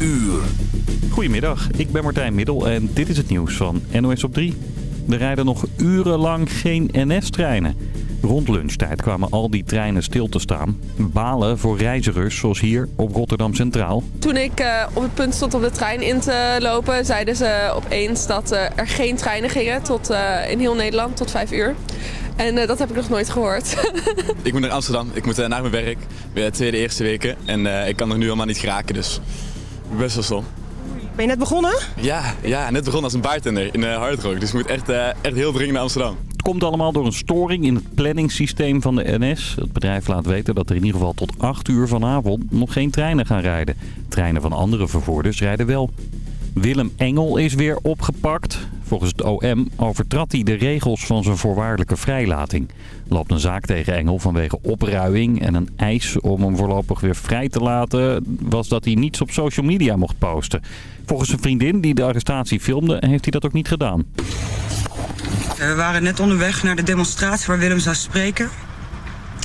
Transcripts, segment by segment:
uur. Goedemiddag, ik ben Martijn Middel en dit is het nieuws van NOS op 3. Er rijden nog urenlang geen NS-treinen. Rond lunchtijd kwamen al die treinen stil te staan. Balen voor reizigers, zoals hier op Rotterdam Centraal. Toen ik uh, op het punt stond om de trein in te lopen, zeiden ze opeens dat uh, er geen treinen gingen tot, uh, in heel Nederland tot 5 uur. En dat heb ik nog nooit gehoord. ik moet naar Amsterdam, ik moet naar mijn werk, weer de tweede eerste weken. En ik kan er nu helemaal niet geraken, dus best wel stom. Ben je net begonnen? Ja, ja net begonnen als een bartender in uh, Hardrock. Dus ik moet echt, uh, echt heel dringend naar Amsterdam. Het komt allemaal door een storing in het planningssysteem van de NS. Het bedrijf laat weten dat er in ieder geval tot 8 uur vanavond nog geen treinen gaan rijden. Treinen van andere vervoerders rijden wel. Willem Engel is weer opgepakt. Volgens het OM overtrad hij de regels van zijn voorwaardelijke vrijlating. Er loopt een zaak tegen Engel vanwege opruiing en een eis om hem voorlopig weer vrij te laten... was dat hij niets op social media mocht posten. Volgens een vriendin die de arrestatie filmde heeft hij dat ook niet gedaan. We waren net onderweg naar de demonstratie waar Willem zou spreken.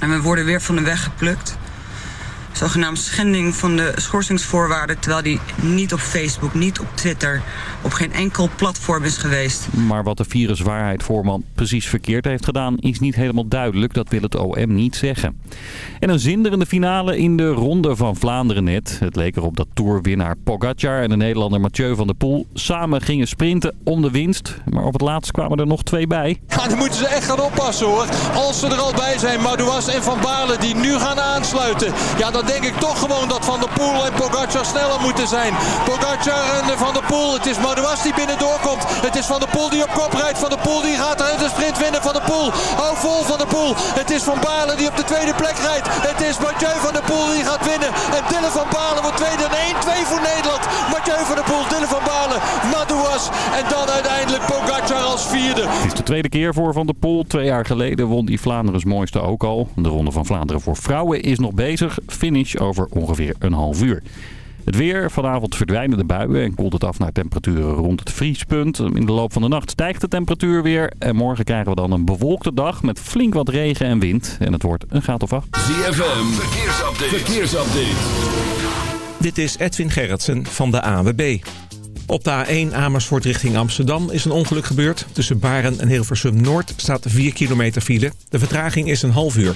En we worden weer van de weg geplukt zogenaamd schending van de schorsingsvoorwaarden... terwijl die niet op Facebook, niet op Twitter, op geen enkel platform is geweest. Maar wat de viruswaarheid-voorman precies verkeerd heeft gedaan... is niet helemaal duidelijk, dat wil het OM niet zeggen. En een zinderende finale in de Ronde van Vlaanderen net. Het leek erop dat toerwinnaar Pogacar en de Nederlander Mathieu van der Poel... samen gingen sprinten om de winst. Maar op het laatst kwamen er nog twee bij. Ja, dan moeten ze echt gaan oppassen hoor. Als ze er al bij zijn, Madouas en Van Baarle die nu gaan aansluiten. Ja, denk ik toch gewoon dat Van der Poel en Pogacar sneller moeten zijn. Pogacar en Van der Poel. Het is Madouas die binnendoor komt. Het is Van der Poel die op kop rijdt. Van der Poel die gaat er de sprint winnen. Van der Poel. Hou vol Van der Poel. Het is Van Baarle die op de tweede plek rijdt. Het is Mathieu van der Poel die gaat winnen. En Dylan van Baarle wordt tweede. En 1-2 voor Nederland. Mathieu van der Poel, Dylan van Baarle, Madouas. En dan uiteindelijk Pogacar als vierde. Het is de tweede keer voor Van der Poel. Twee jaar geleden won die Vlaanderen's mooiste ook al. De Ronde van Vlaanderen voor vrouwen is nog bezig. Finish over ongeveer een half uur. Het weer. Vanavond verdwijnen de buien en koelt het af naar temperaturen rond het vriespunt. In de loop van de nacht stijgt de temperatuur weer. En morgen krijgen we dan een bewolkte dag met flink wat regen en wind. En het wordt een graad of acht. ZFM. Verkeersupdate. Verkeersupdate. Dit is Edwin Gerritsen van de AWB. Op de A1 Amersfoort richting Amsterdam is een ongeluk gebeurd. Tussen Baren en Hilversum Noord staat 4 kilometer file. De vertraging is een half uur.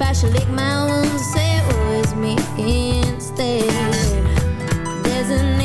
If I should lick my wounds or say it was me instead. There's a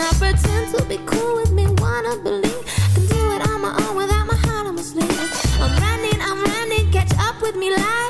I pretend to be cool with me, wanna believe I can do it on my own without my heart on my sleeve. I'm running, I'm running, catch up with me, like.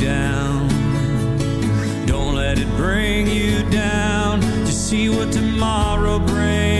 Down. Don't let it bring you down. Just see what tomorrow brings.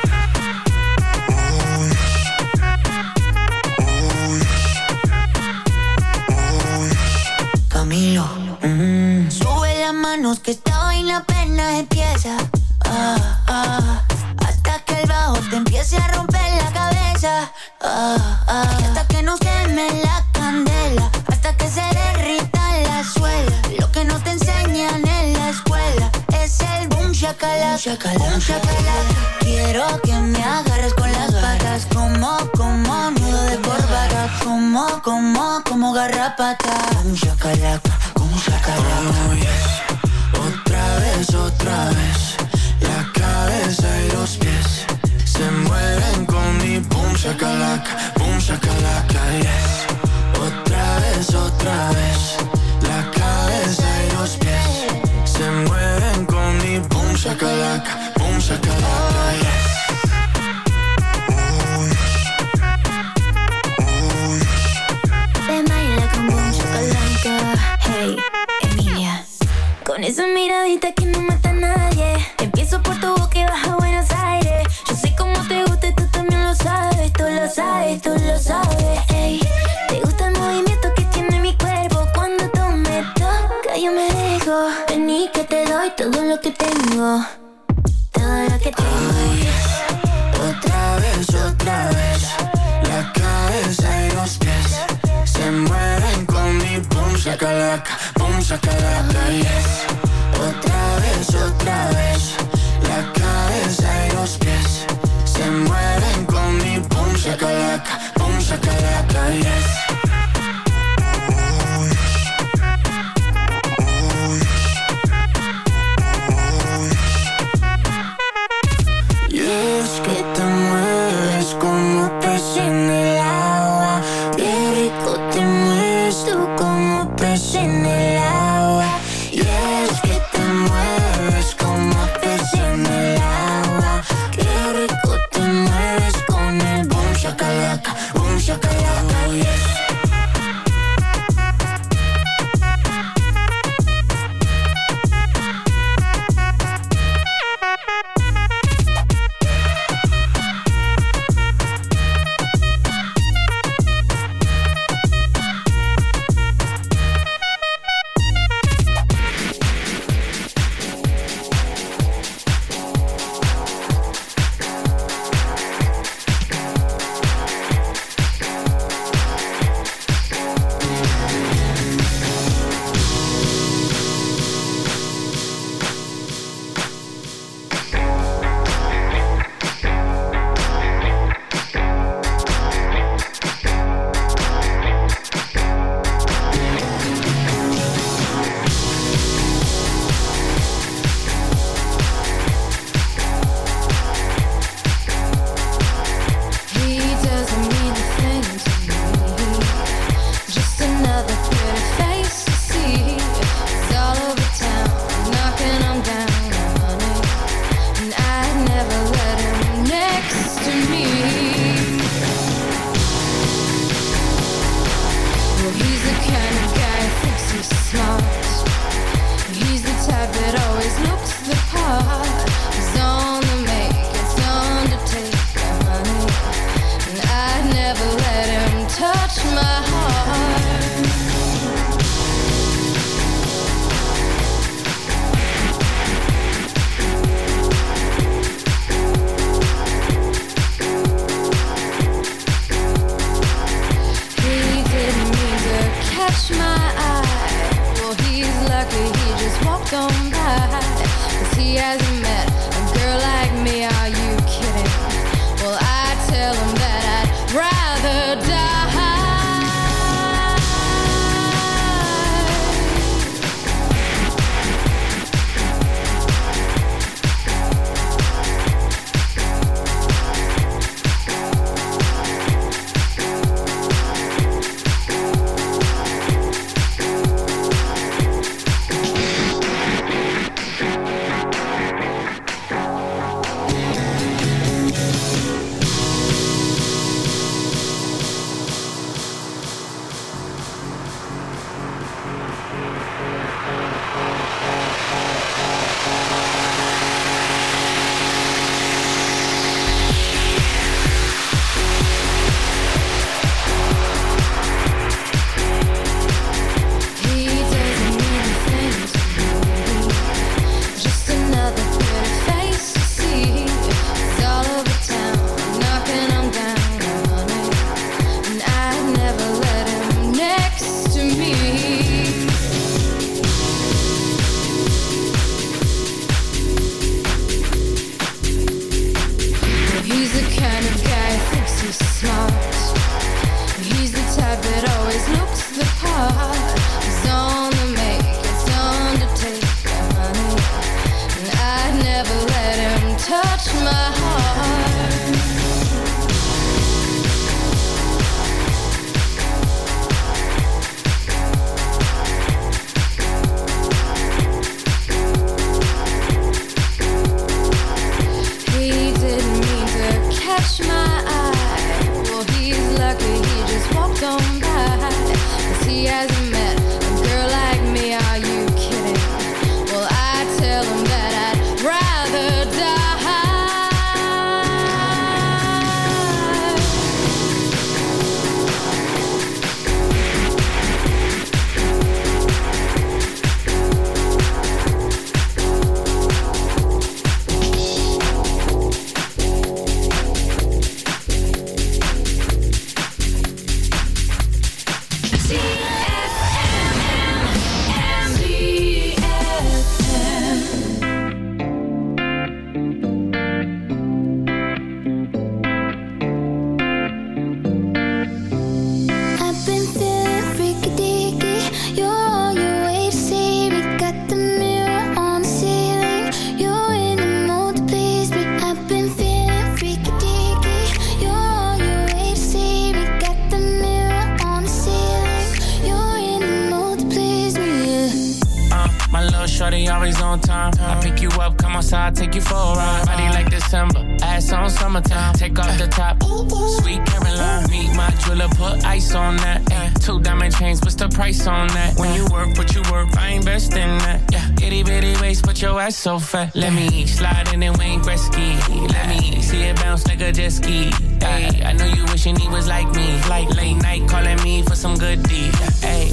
Waist, but your ass so fat. Let me slide in and Wayne Gretzky. Let me see it bounce like a jet ski. I know you wishing he was like me. Like late night calling me for some good deed. Ayy.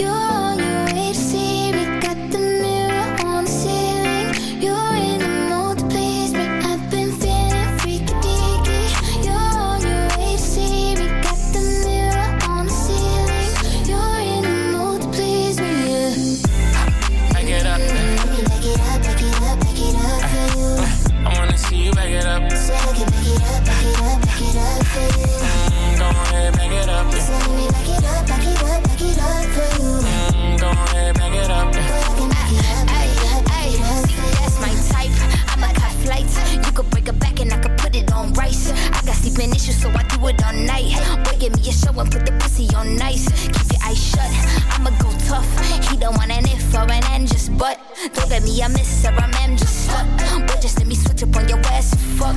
You're and put the pussy on nice. Keep your eyes shut. I'ma go tough. He don't want an if or an end, just but. Don't get me a miss or man, just stuck. But just let me switch up on your ass, fuck.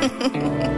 Ha ha ha.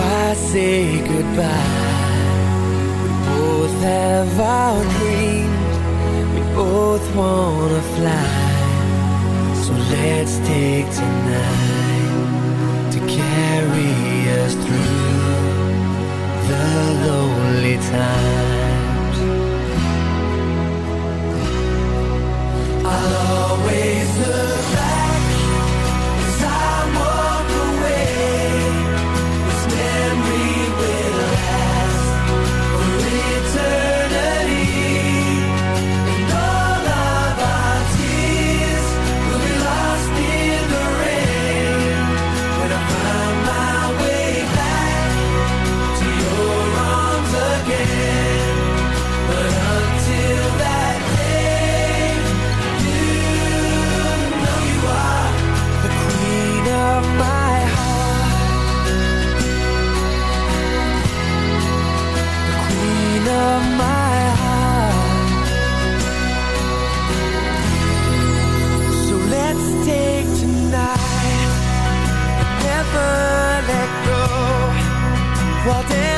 I say goodbye? We both have our dreams. We both wanna fly. So let's take tonight to carry us through the lonely times. I'll always look While dancing